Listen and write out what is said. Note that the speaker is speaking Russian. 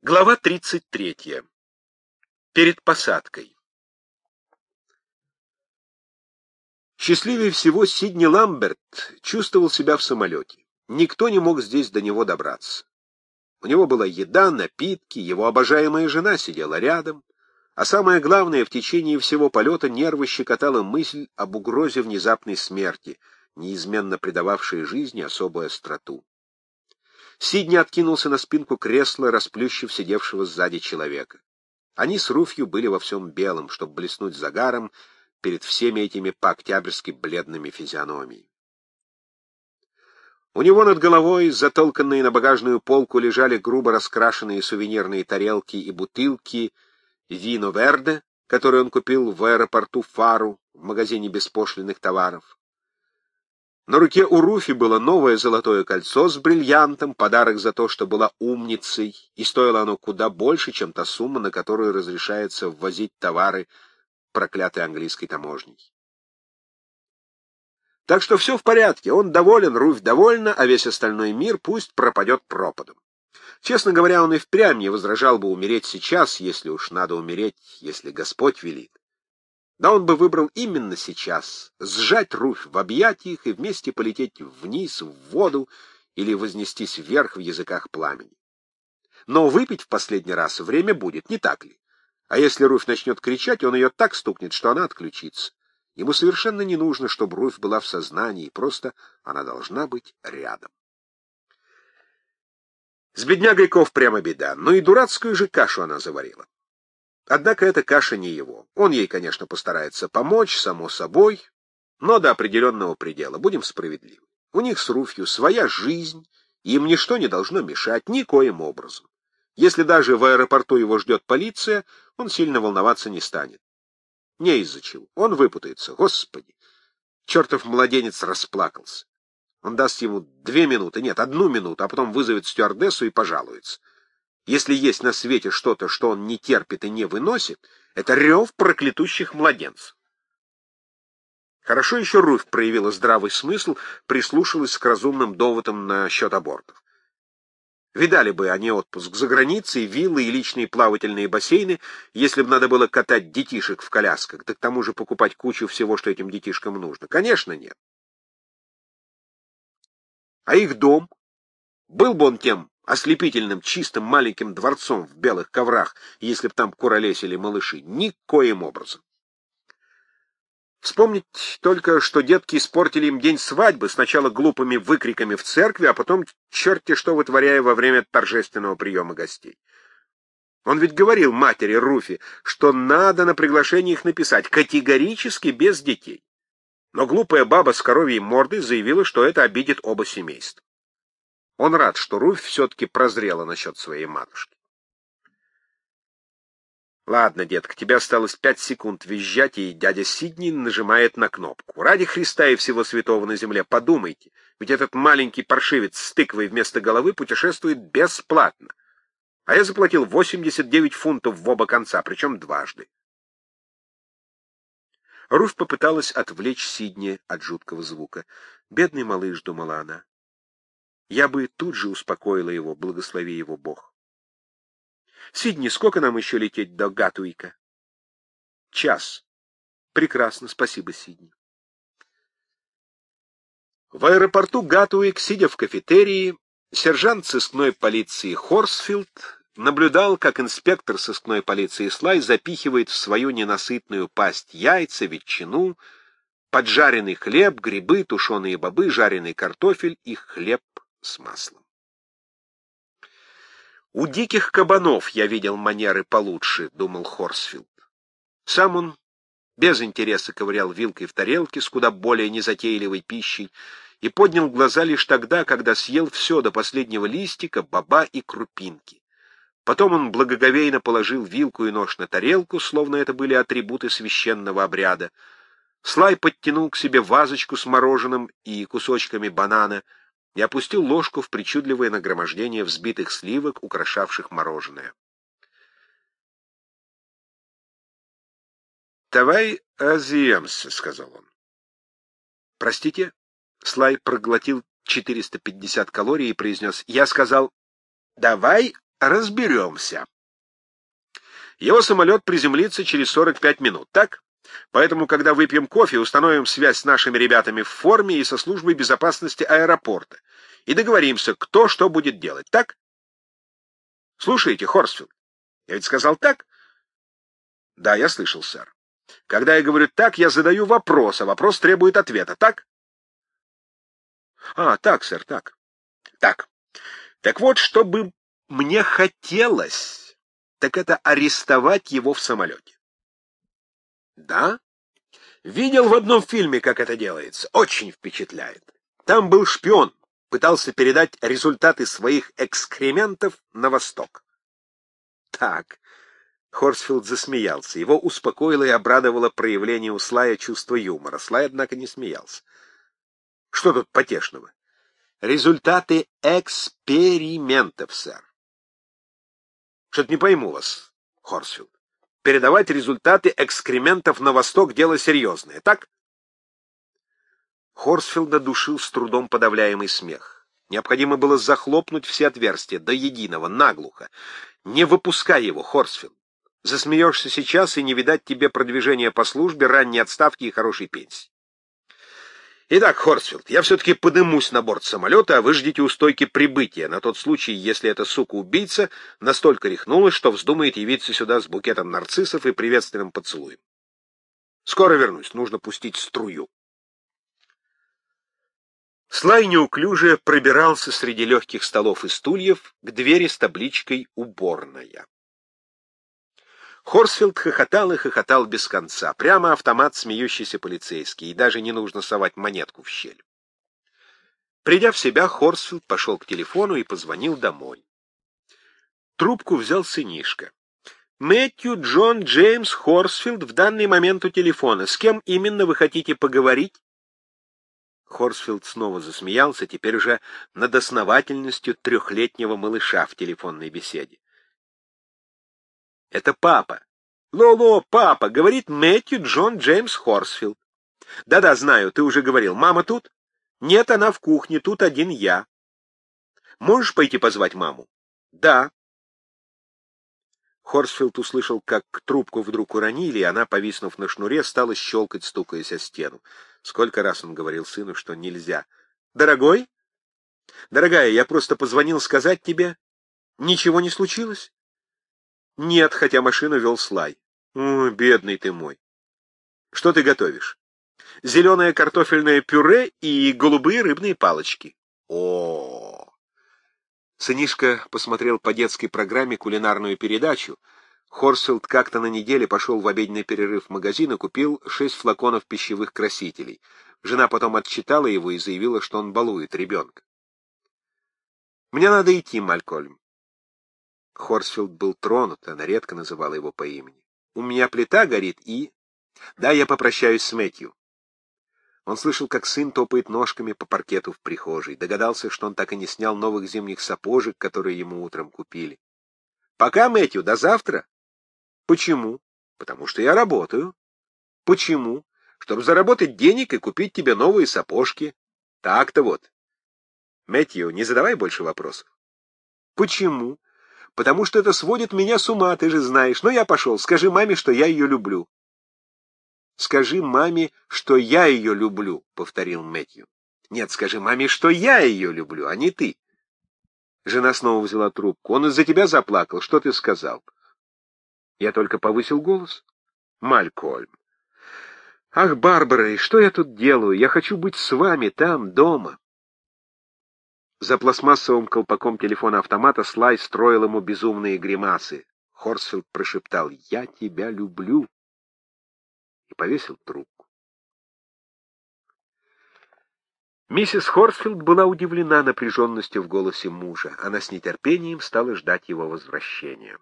Глава 33. Перед посадкой. Счастливее всего Сидни Ламберт чувствовал себя в самолете. Никто не мог здесь до него добраться. У него была еда, напитки, его обожаемая жена сидела рядом, а самое главное, в течение всего полета нервы щекотала мысль об угрозе внезапной смерти, неизменно придававшей жизни особую остроту. Сидни откинулся на спинку кресла, расплющив сидевшего сзади человека. Они с Руфью были во всем белом, чтобы блеснуть загаром перед всеми этими по-октябрьски бледными физиономиями. У него над головой, затолканные на багажную полку, лежали грубо раскрашенные сувенирные тарелки и бутылки вино верде, которые он купил в аэропорту Фару в магазине беспошлиных товаров. На руке у Руфи было новое золотое кольцо с бриллиантом, подарок за то, что была умницей, и стоило оно куда больше, чем та сумма, на которую разрешается ввозить товары проклятой английской таможней. Так что все в порядке, он доволен, Руфь довольна, а весь остальной мир пусть пропадет пропадом. Честно говоря, он и впрямь не возражал бы умереть сейчас, если уж надо умереть, если Господь велит. Да он бы выбрал именно сейчас, сжать Руфь в объятиях и вместе полететь вниз, в воду или вознестись вверх в языках пламени. Но выпить в последний раз время будет, не так ли? А если Руфь начнет кричать, он ее так стукнет, что она отключится. Ему совершенно не нужно, чтобы Руфь была в сознании, просто она должна быть рядом. С беднягой Ков прямо беда, но и дурацкую же кашу она заварила. Однако эта каша не его. Он ей, конечно, постарается помочь, само собой, но до определенного предела, будем справедливы. У них с Руфью своя жизнь, им ничто не должно мешать никоим образом. Если даже в аэропорту его ждет полиция, он сильно волноваться не станет. Не из-за чего. Он выпутается. Господи! Чертов младенец расплакался. Он даст ему две минуты, нет, одну минуту, а потом вызовет стюардессу и пожалуется. Если есть на свете что-то, что он не терпит и не выносит, это рев проклятущих младенцев. Хорошо еще Руфь проявила здравый смысл, прислушалась к разумным доводам насчет абортов. Видали бы они отпуск за границей, виллы и личные плавательные бассейны, если бы надо было катать детишек в колясках, да к тому же покупать кучу всего, что этим детишкам нужно. Конечно, нет. А их дом? Был бы он тем ослепительным чистым маленьким дворцом в белых коврах, если б там куролесили малыши. Никоим образом. Вспомнить только, что детки испортили им день свадьбы, сначала глупыми выкриками в церкви, а потом черти что вытворяя во время торжественного приема гостей. Он ведь говорил матери Руфи, что надо на приглашение их написать, категорически без детей. Но глупая баба с коровьей мордой заявила, что это обидит оба семейства. Он рад, что Руфь все-таки прозрела насчет своей матушки. Ладно, детка, тебе осталось пять секунд визжать, и дядя Сидни нажимает на кнопку. Ради Христа и всего святого на земле, подумайте, ведь этот маленький паршивец с тыквой вместо головы путешествует бесплатно. А я заплатил 89 фунтов в оба конца, причем дважды. Руфь попыталась отвлечь Сидни от жуткого звука. «Бедный малыш», — думала она, я бы тут же успокоила его, благослови его Бог. Сидни, сколько нам еще лететь до Гатуика? Час. Прекрасно, спасибо, Сидни. В аэропорту Гатуик, сидя в кафетерии, сержант сыскной полиции Хорсфилд наблюдал, как инспектор сыскной полиции Слай запихивает в свою ненасытную пасть яйца, ветчину, поджаренный хлеб, грибы, тушеные бобы, жареный картофель и хлеб с маслом. «У диких кабанов я видел манеры получше», — думал Хорсфилд. Сам он без интереса ковырял вилкой в тарелке с куда более незатейливой пищей и поднял глаза лишь тогда, когда съел все до последнего листика, боба и крупинки. Потом он благоговейно положил вилку и нож на тарелку, словно это были атрибуты священного обряда. Слай подтянул к себе вазочку с мороженым и кусочками банана — и опустил ложку в причудливое нагромождение взбитых сливок, украшавших мороженое. «Давай разъемся», — сказал он. «Простите?» — Слай проглотил 450 калорий и произнес. «Я сказал, давай разберемся. Его самолет приземлится через 45 минут, так? Поэтому, когда выпьем кофе, установим связь с нашими ребятами в форме и со службой безопасности аэропорта. И договоримся, кто что будет делать, так? Слушайте, Хорсфилд, я ведь сказал так? Да, я слышал, сэр. Когда я говорю так, я задаю вопрос, а вопрос требует ответа, так? А, так, сэр, так. Так. Так вот, чтобы мне хотелось, так это арестовать его в самолете. Да? Видел в одном фильме, как это делается. Очень впечатляет. Там был шпион, пытался передать результаты своих экскрементов на восток. Так. Хорсфилд засмеялся. Его успокоило и обрадовало проявление у Слая чувства юмора. Слай, однако, не смеялся. Что тут потешного? Результаты экспериментов, сэр. Что-то не пойму вас, Хорсфилд. Передавать результаты экскрементов на восток — дело серьезное, так? Хорсфилда душил с трудом подавляемый смех. Необходимо было захлопнуть все отверстия до единого, наглухо. Не выпускай его, Хорсфилд. Засмеешься сейчас, и не видать тебе продвижения по службе, ранней отставки и хорошей пенсии. Итак, Хорсфилд, я все-таки подымусь на борт самолета, а вы ждите у стойки прибытия, на тот случай, если эта сука-убийца настолько рехнулась, что вздумает явиться сюда с букетом нарциссов и приветственным поцелуем. Скоро вернусь, нужно пустить струю. Слай неуклюже пробирался среди легких столов и стульев к двери с табличкой «Уборная». Хорсфилд хохотал и хохотал без конца. Прямо автомат смеющийся полицейский, и даже не нужно совать монетку в щель. Придя в себя, Хорсфилд пошел к телефону и позвонил домой. Трубку взял сынишка. «Мэтью Джон Джеймс Хорсфилд в данный момент у телефона. С кем именно вы хотите поговорить?» Хорсфилд снова засмеялся, теперь уже над основательностью трехлетнего малыша в телефонной беседе. Это папа. Ло-ло, папа, говорит Мэтью Джон Джеймс Хорсфилд. Да-да, знаю, ты уже говорил. Мама тут? Нет, она в кухне, тут один я. Можешь пойти позвать маму? Да. Хорсфилд услышал, как трубку вдруг уронили, и она, повиснув на шнуре, стала щелкать, стукаясь о стену. Сколько раз он говорил сыну, что нельзя. «Дорогой? Дорогая, я просто позвонил сказать тебе. Ничего не случилось?» Нет, хотя машину вел Слай. О, бедный ты мой. Что ты готовишь? Зеленое картофельное пюре и голубые рыбные палочки. О, -о, -о. Сынишка посмотрел по детской программе кулинарную передачу. Хорсфилд как-то на неделе пошел в обеденный перерыв в магазин и купил шесть флаконов пищевых красителей. Жена потом отчитала его и заявила, что он балует ребенка. «Мне надо идти, Малькольм. Хорсфилд был тронут, она редко называла его по имени. «У меня плита горит и...» «Да, я попрощаюсь с Мэтью». Он слышал, как сын топает ножками по паркету в прихожей, догадался, что он так и не снял новых зимних сапожек, которые ему утром купили. «Пока, Мэтью, до завтра». «Почему?» «Потому что я работаю». «Почему?» «Чтобы заработать денег и купить тебе новые сапожки». «Так-то вот». «Мэтью, не задавай больше вопросов». «Почему?» потому что это сводит меня с ума, ты же знаешь. Но я пошел, скажи маме, что я ее люблю. Скажи маме, что я ее люблю, — повторил Мэтью. Нет, скажи маме, что я ее люблю, а не ты. Жена снова взяла трубку. Он из-за тебя заплакал. Что ты сказал? Я только повысил голос. Малькольм. Ах, Барбара, и что я тут делаю? Я хочу быть с вами там, дома. За пластмассовым колпаком телефона-автомата Слай строил ему безумные гримасы. Хорсфилд прошептал «Я тебя люблю» и повесил трубку. Миссис Хорсфилд была удивлена напряженностью в голосе мужа. Она с нетерпением стала ждать его возвращения.